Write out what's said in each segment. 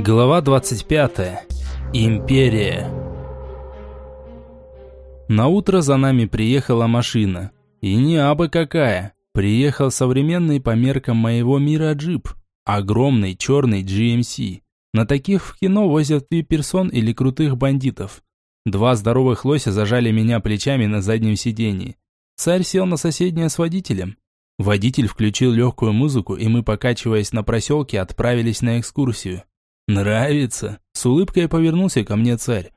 Глава 25. Империя. На утро за нами приехала машина. И не абы какая. Приехал современный по меркам моего мира джип. Огромный черный GMC. На таких в кино возят персон или крутых бандитов. Два здоровых лося зажали меня плечами на заднем сиденье. Царь сел на соседнее с водителем. Водитель включил легкую музыку, и мы, покачиваясь на проселке, отправились на экскурсию. «Нравится?» С улыбкой повернулся ко мне царь.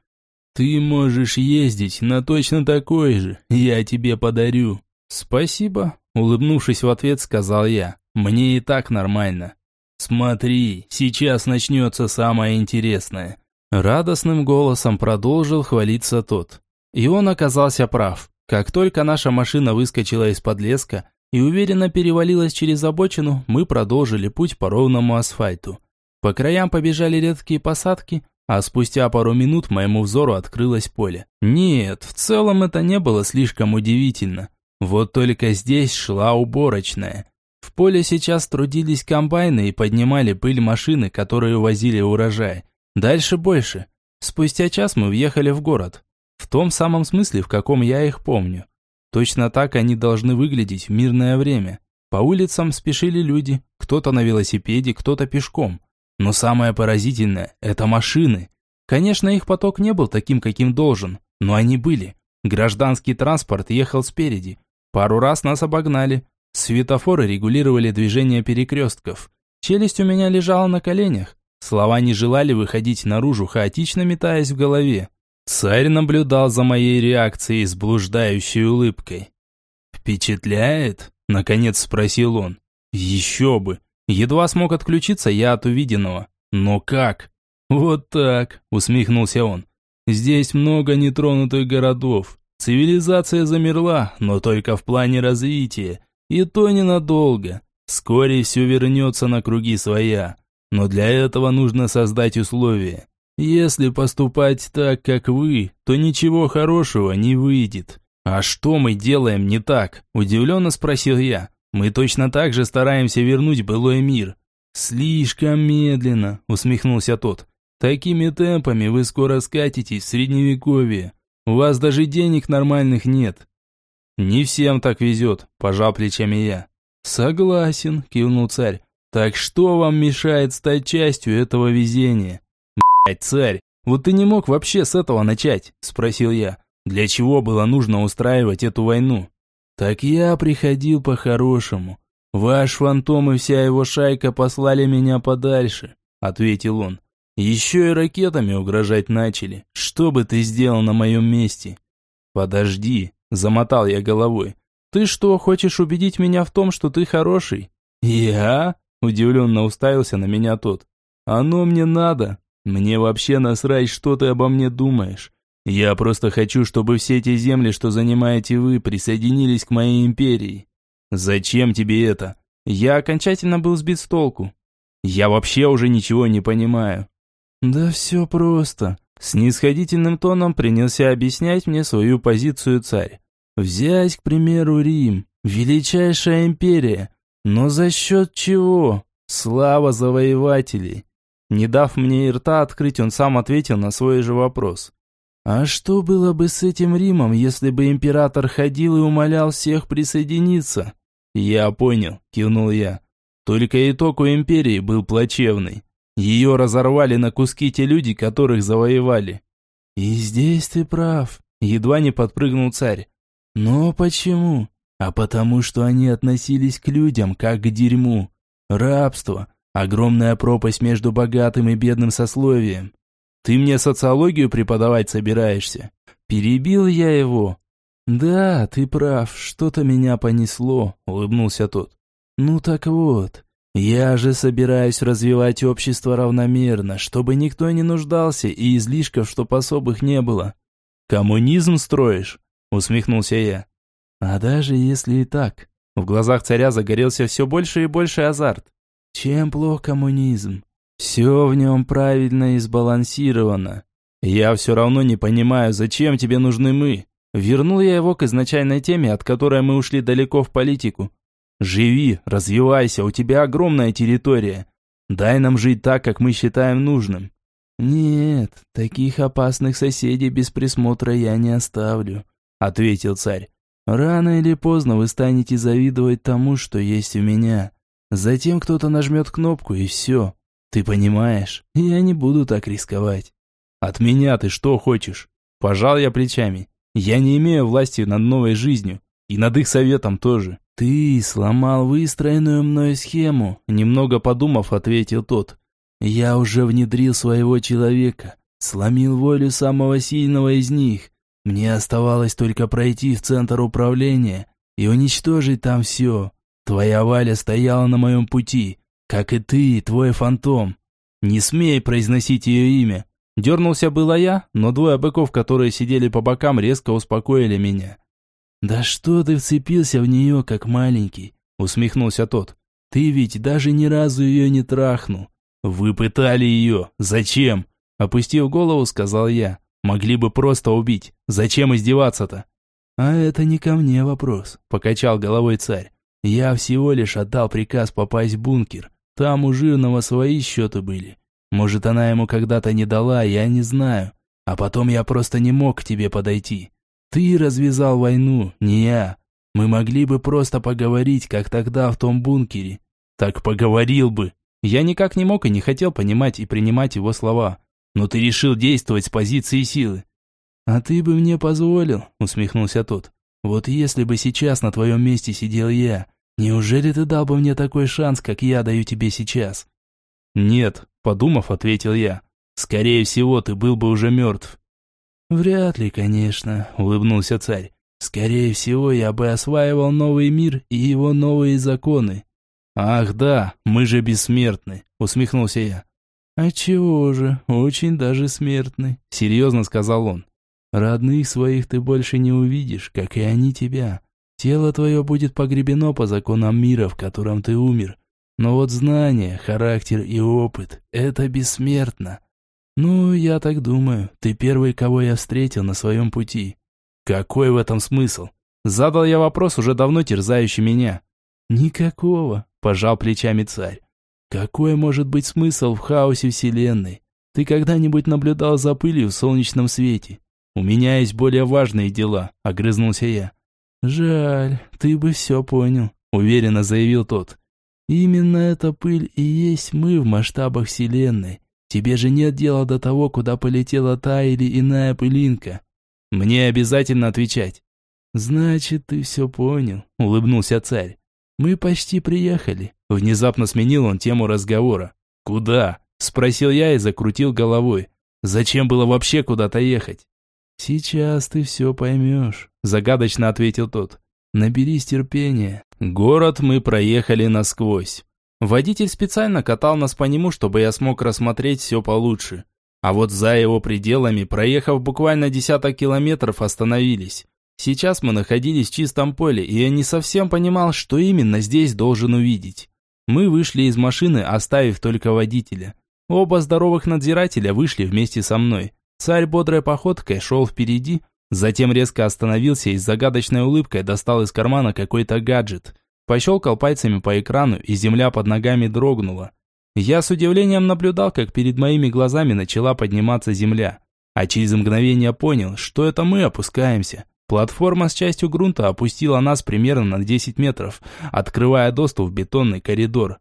«Ты можешь ездить на точно такой же, я тебе подарю». «Спасибо», улыбнувшись в ответ, сказал я. «Мне и так нормально». «Смотри, сейчас начнется самое интересное». Радостным голосом продолжил хвалиться тот. И он оказался прав. Как только наша машина выскочила из-под леска и уверенно перевалилась через обочину, мы продолжили путь по ровному асфальту. По краям побежали редкие посадки, а спустя пару минут моему взору открылось поле. Нет, в целом это не было слишком удивительно. Вот только здесь шла уборочная. В поле сейчас трудились комбайны и поднимали пыль машины, которые увозили урожай. Дальше больше. Спустя час мы въехали в город. В том самом смысле, в каком я их помню. Точно так они должны выглядеть в мирное время. По улицам спешили люди, кто-то на велосипеде, кто-то пешком. Но самое поразительное – это машины. Конечно, их поток не был таким, каким должен, но они были. Гражданский транспорт ехал спереди. Пару раз нас обогнали. Светофоры регулировали движение перекрестков. Челюсть у меня лежала на коленях. Слова не желали выходить наружу, хаотично метаясь в голове. Царь наблюдал за моей реакцией с блуждающей улыбкой. «Впечатляет?» – наконец спросил он. «Еще бы! Едва смог отключиться я от увиденного. Но как? Вот так, усмехнулся он. Здесь много нетронутых городов. Цивилизация замерла, но только в плане развития. И то ненадолго. Вскоре все вернется на круги своя. Но для этого нужно создать условия. Если поступать так, как вы, то ничего хорошего не выйдет. А что мы делаем не так? Удивленно спросил я. Мы точно так же стараемся вернуть былой мир. Слишком медленно, усмехнулся тот. Такими темпами вы скоро скатитесь в средневековье. У вас даже денег нормальных нет. Не всем так везет, пожал плечами я. Согласен, кивнул царь. Так что вам мешает стать частью этого везения? Блять, царь, вот ты не мог вообще с этого начать, спросил я. Для чего было нужно устраивать эту войну? «Так я приходил по-хорошему. Ваш фантом и вся его шайка послали меня подальше», — ответил он. «Еще и ракетами угрожать начали. Что бы ты сделал на моем месте?» «Подожди», — замотал я головой. «Ты что, хочешь убедить меня в том, что ты хороший?» «Я?» — удивленно уставился на меня тот. «Оно мне надо. Мне вообще насрать, что ты обо мне думаешь. Я просто хочу, чтобы все эти земли, что занимаете вы, присоединились к моей империи. Зачем тебе это? Я окончательно был сбит с толку. Я вообще уже ничего не понимаю. Да все просто. С нисходительным тоном принялся объяснять мне свою позицию царь. Взять, к примеру, Рим, величайшая империя. Но за счет чего? Слава завоевателей. Не дав мне и рта открыть, он сам ответил на свой же вопрос. А что было бы с этим Римом, если бы император ходил и умолял всех присоединиться? Я понял, кивнул я. Только итог у империи был плачевный. Ее разорвали на куски те люди, которых завоевали. И здесь ты прав, едва не подпрыгнул царь. Но почему? А потому что они относились к людям, как к дерьму. Рабство, огромная пропасть между богатым и бедным сословием. Ты мне социологию преподавать собираешься?» Перебил я его. «Да, ты прав, что-то меня понесло», — улыбнулся тот. «Ну так вот, я же собираюсь развивать общество равномерно, чтобы никто не нуждался и излишков, чтоб особых не было». «Коммунизм строишь?» — усмехнулся я. «А даже если и так...» В глазах царя загорелся все больше и больше азарт. «Чем плох коммунизм? Все в нем правильно и сбалансировано. Я все равно не понимаю, зачем тебе нужны мы. Вернул я его к изначальной теме, от которой мы ушли далеко в политику. Живи, развивайся, у тебя огромная территория. Дай нам жить так, как мы считаем нужным». «Нет, таких опасных соседей без присмотра я не оставлю», — ответил царь. «Рано или поздно вы станете завидовать тому, что есть у меня. Затем кто-то нажмет кнопку, и все. Ты понимаешь, я не буду так рисковать». «От меня ты что хочешь?» Пожал я плечами. «Я не имею власти над новой жизнью, и над их советом тоже». «Ты сломал выстроенную мной схему», — немного подумав, ответил тот. «Я уже внедрил своего человека, сломил волю самого сильного из них. Мне оставалось только пройти в центр управления и уничтожить там все. Твоя Валя стояла на моем пути, как и ты, твой фантом. Не смей произносить ее имя. Дернулся было я, но двое быков, которые сидели по бокам, резко успокоили меня. «Да что ты вцепился в нее, как маленький?» усмехнулся тот. «Ты ведь даже ни разу ее не трахнул». «Вы пытали ее. Зачем?» Опустив голову, сказал я. «Могли бы просто убить. Зачем издеваться-то?» «А это не ко мне вопрос», покачал головой царь. «Я всего лишь отдал приказ попасть в бункер. Там у жирного свои счеты были. Может, она ему когда-то не дала, я не знаю. А потом я просто не мог к тебе подойти. Ты развязал войну, не я. Мы могли бы просто поговорить, как тогда в том бункере. Так поговорил бы. Я никак не мог и не хотел понимать и принимать его слова. Но ты решил действовать с позиции силы. А ты бы мне позволил, усмехнулся тот. Вот если бы сейчас на твоем месте сидел я, неужели ты дал бы мне такой шанс, как я даю тебе сейчас? Нет, подумав, ответил я. Скорее всего, ты был бы уже мертв. «Вряд ли, конечно», — улыбнулся царь. «Скорее всего, я бы осваивал новый мир и его новые законы». «Ах да, мы же бессмертны», — усмехнулся я. «А чего же, очень даже смертны», — серьезно сказал он. «Родных своих ты больше не увидишь, как и они тебя. Тело твое будет погребено по законам мира, в котором ты умер. Но вот знания, характер и опыт — это бессмертно. «Ну, я так думаю. Ты первый, кого я встретил на своем пути». «Какой в этом смысл?» Задал я вопрос, уже давно терзающий меня. «Никакого», – пожал плечами царь. «Какой может быть смысл в хаосе Вселенной? Ты когда-нибудь наблюдал за пылью в солнечном свете? У меня есть более важные дела», – огрызнулся я. «Жаль, ты бы все понял», – уверенно заявил тот. «Именно эта пыль и есть мы в масштабах Вселенной. Тебе же нет дела до того, куда полетела та или иная пылинка. Мне обязательно отвечать. Значит, ты все понял, улыбнулся царь. Мы почти приехали. Внезапно сменил он тему разговора. Куда? Спросил я и закрутил головой. Зачем было вообще куда-то ехать? Сейчас ты все поймешь, загадочно ответил тот. Наберись терпения. Город мы проехали насквозь. Водитель специально катал нас по нему, чтобы я смог рассмотреть все получше. А вот за его пределами, проехав буквально десяток километров, остановились. Сейчас мы находились в чистом поле, и я не совсем понимал, что именно здесь должен увидеть. Мы вышли из машины, оставив только водителя. Оба здоровых надзирателя вышли вместе со мной. Царь бодрой походкой шел впереди, затем резко остановился и с загадочной улыбкой достал из кармана какой-то гаджет. Пощелкал пальцами по экрану, и земля под ногами дрогнула. Я с удивлением наблюдал, как перед моими глазами начала подниматься земля. А через мгновение понял, что это мы опускаемся. Платформа с частью грунта опустила нас примерно на 10 метров, открывая доступ в бетонный коридор.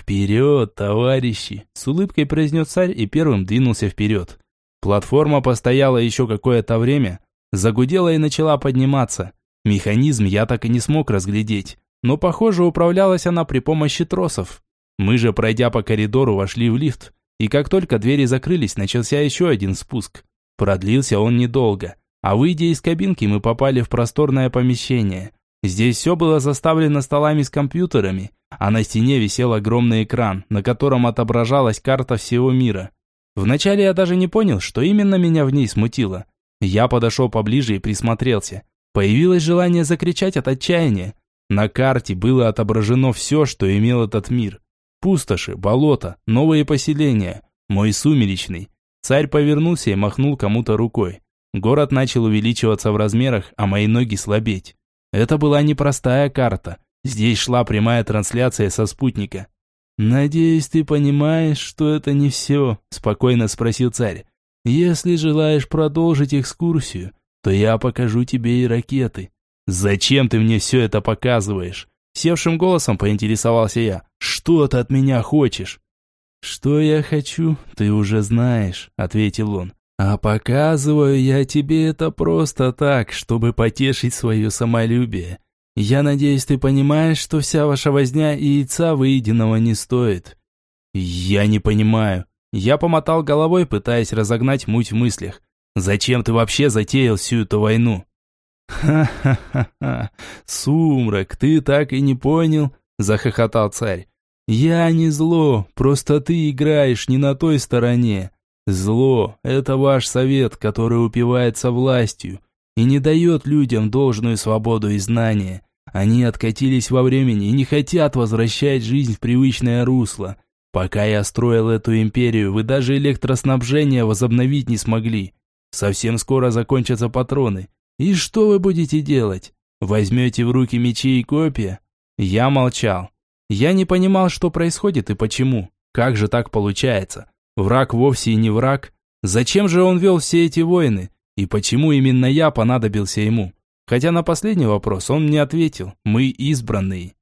«Вперед, товарищи!» – с улыбкой произнес царь и первым двинулся вперед. Платформа постояла еще какое-то время, загудела и начала подниматься. Механизм я так и не смог разглядеть но, похоже, управлялась она при помощи тросов. Мы же, пройдя по коридору, вошли в лифт, и как только двери закрылись, начался еще один спуск. Продлился он недолго, а выйдя из кабинки, мы попали в просторное помещение. Здесь все было заставлено столами с компьютерами, а на стене висел огромный экран, на котором отображалась карта всего мира. Вначале я даже не понял, что именно меня в ней смутило. Я подошел поближе и присмотрелся. Появилось желание закричать от отчаяния, на карте было отображено все, что имел этот мир. Пустоши, болота, новые поселения, мой сумеречный. Царь повернулся и махнул кому-то рукой. Город начал увеличиваться в размерах, а мои ноги слабеть. Это была непростая карта. Здесь шла прямая трансляция со спутника. «Надеюсь, ты понимаешь, что это не все», – спокойно спросил царь. «Если желаешь продолжить экскурсию, то я покажу тебе и ракеты». «Зачем ты мне все это показываешь?» Севшим голосом поинтересовался я. «Что ты от меня хочешь?» «Что я хочу, ты уже знаешь», — ответил он. «А показываю я тебе это просто так, чтобы потешить свое самолюбие. Я надеюсь, ты понимаешь, что вся ваша возня и яйца выеденного не стоит». «Я не понимаю». Я помотал головой, пытаясь разогнать муть в мыслях. «Зачем ты вообще затеял всю эту войну?» «Ха-ха-ха! Сумрак, ты так и не понял?» – захохотал царь. «Я не зло, просто ты играешь не на той стороне. Зло – это ваш совет, который упивается властью и не дает людям должную свободу и знания. Они откатились во времени и не хотят возвращать жизнь в привычное русло. Пока я строил эту империю, вы даже электроснабжение возобновить не смогли. Совсем скоро закончатся патроны. И что вы будете делать? Возьмете в руки мечи и копья? Я молчал. Я не понимал, что происходит и почему. Как же так получается? Враг вовсе и не враг. Зачем же он вел все эти войны? И почему именно я понадобился ему? Хотя на последний вопрос он мне ответил, мы избранные.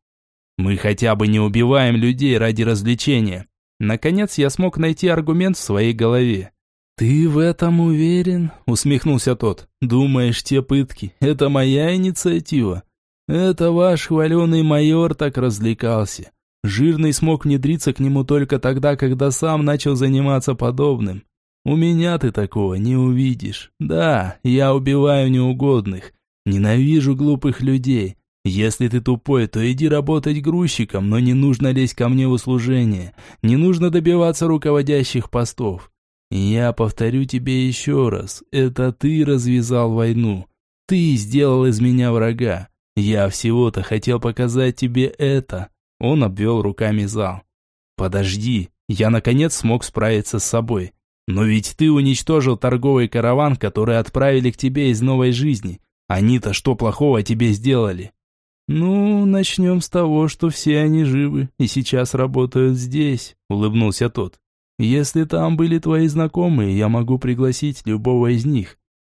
Мы хотя бы не убиваем людей ради развлечения. Наконец я смог найти аргумент в своей голове. «Ты в этом уверен?» – усмехнулся тот. «Думаешь, те пытки – это моя инициатива? Это ваш хваленый майор так развлекался. Жирный смог внедриться к нему только тогда, когда сам начал заниматься подобным. У меня ты такого не увидишь. Да, я убиваю неугодных, Ненавижу глупых людей. Если ты тупой, то иди работать грузчиком, но не нужно лезть ко мне в услужение. Не нужно добиваться руководящих постов. Я повторю тебе еще раз. Это ты развязал войну. Ты сделал из меня врага. Я всего-то хотел показать тебе это. Он обвел руками зал. Подожди, я наконец смог справиться с собой. Но ведь ты уничтожил торговый караван, который отправили к тебе из новой жизни. Они-то что плохого тебе сделали? Ну, начнем с того, что все они живы и сейчас работают здесь, улыбнулся тот. Если там были твои знакомые, я могу пригласить любого из них.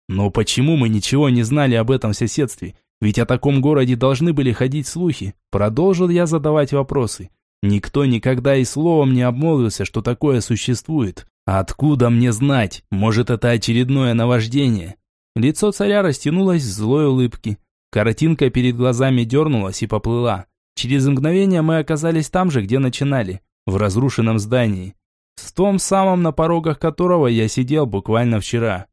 Но почему мы ничего не знали об этом соседстве? Ведь о таком городе должны были ходить слухи. Продолжил я задавать вопросы. Никто никогда и словом не обмолвился, что такое существует. Откуда мне знать? Может, это очередное наваждение? Лицо царя растянулось в злой улыбке. Картинка перед глазами дернулась и поплыла. Через мгновение мы оказались там же, где начинали, в разрушенном здании. В том самом, на порогах которого я сидел буквально вчера.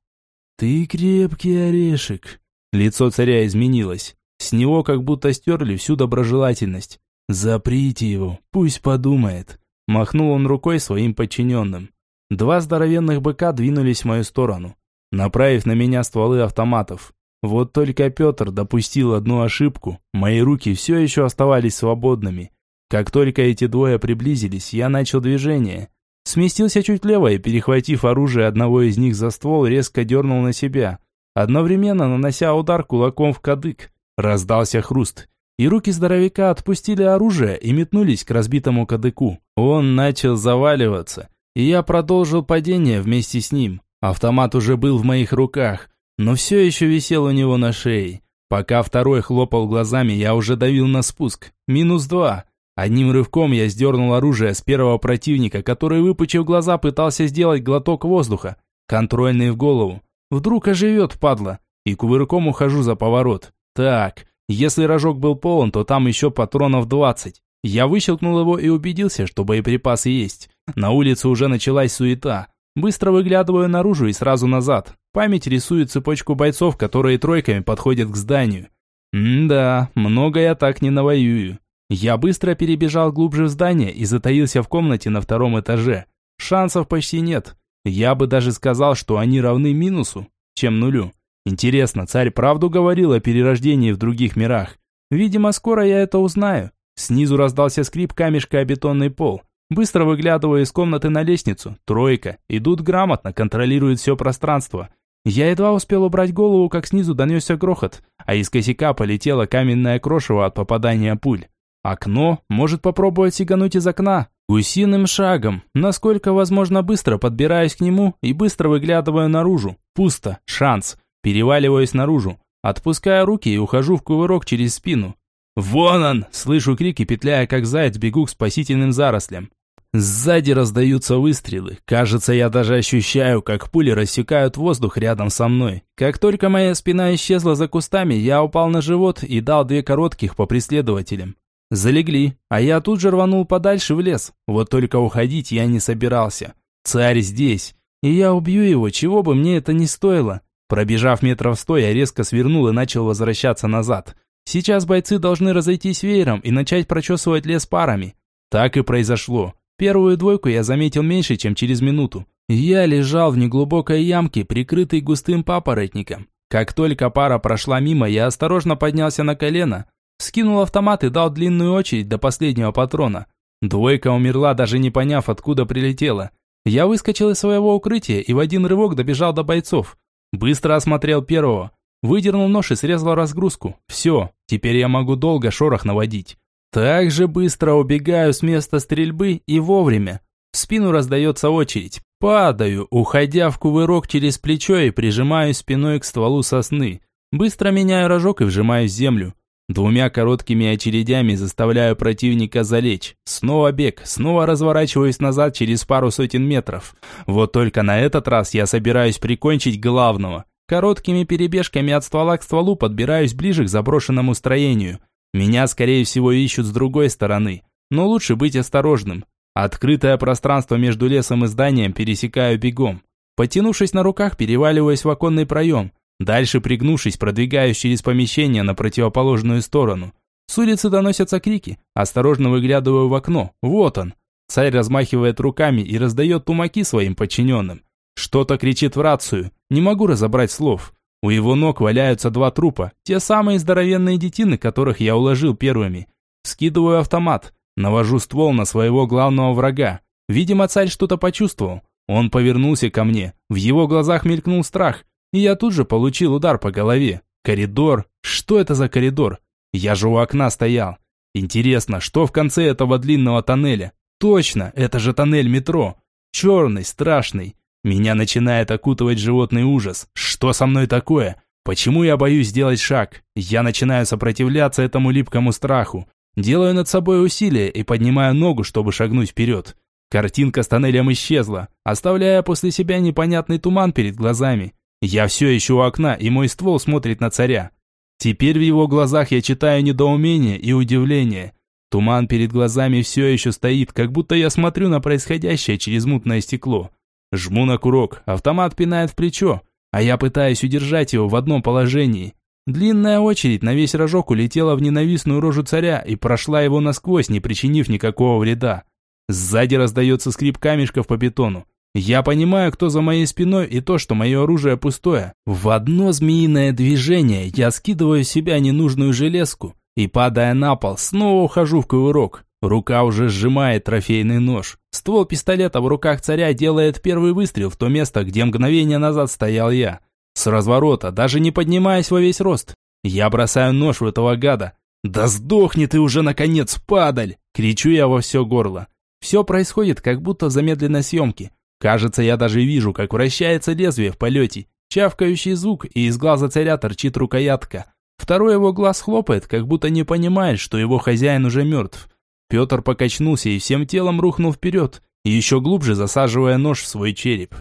«Ты крепкий орешек». Лицо царя изменилось. С него как будто стерли всю доброжелательность. «Заприте его, пусть подумает». Махнул он рукой своим подчиненным. Два здоровенных быка двинулись в мою сторону направив на меня стволы автоматов. Вот только Петр допустил одну ошибку, мои руки все еще оставались свободными. Как только эти двое приблизились, я начал движение. Сместился чуть влево и, перехватив оружие одного из них за ствол, резко дернул на себя, одновременно нанося удар кулаком в кадык. Раздался хруст, и руки здоровяка отпустили оружие и метнулись к разбитому кадыку. Он начал заваливаться, и я продолжил падение вместе с ним. Автомат уже был в моих руках, но все еще висел у него на шее. Пока второй хлопал глазами, я уже давил на спуск. Минус два. Одним рывком я сдернул оружие с первого противника, который, выпучив глаза, пытался сделать глоток воздуха. Контрольный в голову. Вдруг оживет, падла. И кувырком ухожу за поворот. Так, если рожок был полон, то там еще патронов 20. Я выщелкнул его и убедился, что боеприпасы есть. На улице уже началась суета. Быстро выглядываю наружу и сразу назад. Память рисует цепочку бойцов, которые тройками подходят к зданию. М-да, много я так не навоюю. Я быстро перебежал глубже в здание и затаился в комнате на втором этаже. Шансов почти нет. Я бы даже сказал, что они равны минусу, чем нулю. Интересно, царь правду говорил о перерождении в других мирах? Видимо, скоро я это узнаю. Снизу раздался скрип камешка о бетонный пол. Быстро выглядываю из комнаты на лестницу. Тройка. Идут грамотно, контролируют все пространство. Я едва успел убрать голову, как снизу донесся грохот, а из косяка полетела каменная крошево от попадания пуль. Окно? Может попробовать сигануть из окна? Гусиным шагом, насколько возможно быстро подбираюсь к нему и быстро выглядываю наружу. Пусто. Шанс. Переваливаюсь наружу. Отпускаю руки и ухожу в кувырок через спину. «Вон он!» – слышу крики, петляя как заяц, бегу к спасительным зарослям. Сзади раздаются выстрелы. Кажется, я даже ощущаю, как пули рассекают воздух рядом со мной. Как только моя спина исчезла за кустами, я упал на живот и дал две коротких по преследователям. Залегли, а я тут же рванул подальше в лес. Вот только уходить я не собирался. Царь здесь, и я убью его, чего бы мне это ни стоило. Пробежав метров сто, я резко свернул и начал возвращаться назад. Сейчас бойцы должны разойтись веером и начать прочесывать лес парами. Так и произошло. Первую двойку я заметил меньше, чем через минуту. Я лежал в неглубокой ямке, прикрытой густым папоротником. Как только пара прошла мимо, я осторожно поднялся на колено, скинул автомат и дал длинную очередь до последнего патрона. Двойка умерла, даже не поняв, откуда прилетела. Я выскочил из своего укрытия и в один рывок добежал до бойцов. Быстро осмотрел первого. Выдернул нож и срезал разгрузку. Все, теперь я могу долго шорох наводить. Так же быстро убегаю с места стрельбы и вовремя. В спину раздается очередь. Падаю, уходя в кувырок через плечо и прижимаюсь спиной к стволу сосны. Быстро меняю рожок и вжимаюсь в землю. Двумя короткими очередями заставляю противника залечь. Снова бег, снова разворачиваюсь назад через пару сотен метров. Вот только на этот раз я собираюсь прикончить главного. Короткими перебежками от ствола к стволу подбираюсь ближе к заброшенному строению – меня, скорее всего, ищут с другой стороны, но лучше быть осторожным. Открытое пространство между лесом и зданием пересекаю бегом. Потянувшись на руках, переваливаясь в оконный проем. Дальше, пригнувшись, продвигаюсь через помещение на противоположную сторону. С улицы доносятся крики. Осторожно выглядываю в окно. Вот он. Царь размахивает руками и раздает тумаки своим подчиненным. Что-то кричит в рацию. Не могу разобрать слов. У его ног валяются два трупа, те самые здоровенные детины, которых я уложил первыми. Скидываю автомат, навожу ствол на своего главного врага. Видимо, царь что-то почувствовал. Он повернулся ко мне, в его глазах мелькнул страх, и я тут же получил удар по голове. Коридор? Что это за коридор? Я же у окна стоял. Интересно, что в конце этого длинного тоннеля? Точно, это же тоннель метро. Черный, страшный. Меня начинает окутывать животный ужас. Что со мной такое? Почему я боюсь сделать шаг? Я начинаю сопротивляться этому липкому страху. Делаю над собой усилие и поднимаю ногу, чтобы шагнуть вперед. Картинка с тоннелем исчезла, оставляя после себя непонятный туман перед глазами. Я все еще у окна, и мой ствол смотрит на царя. Теперь в его глазах я читаю недоумение и удивление. Туман перед глазами все еще стоит, как будто я смотрю на происходящее через мутное стекло. Жму на курок, автомат пинает в плечо, а я пытаюсь удержать его в одном положении. Длинная очередь на весь рожок улетела в ненавистную рожу царя и прошла его насквозь, не причинив никакого вреда. Сзади раздается скрип камешков по бетону. Я понимаю, кто за моей спиной и то, что мое оружие пустое. В одно змеиное движение я скидываю с себя ненужную железку и, падая на пол, снова ухожу в кувырок. Рука уже сжимает трофейный нож. Ствол пистолета в руках царя делает первый выстрел в то место, где мгновение назад стоял я. С разворота, даже не поднимаясь во весь рост. Я бросаю нож в этого гада. «Да сдохни ты уже, наконец, падаль!» Кричу я во все горло. Все происходит, как будто в замедленной съемке. Кажется, я даже вижу, как вращается лезвие в полете. Чавкающий звук, и из глаза царя торчит рукоятка. Второй его глаз хлопает, как будто не понимает, что его хозяин уже мертв. Петр покачнулся и всем телом рухнул вперед, еще глубже засаживая нож в свой череп.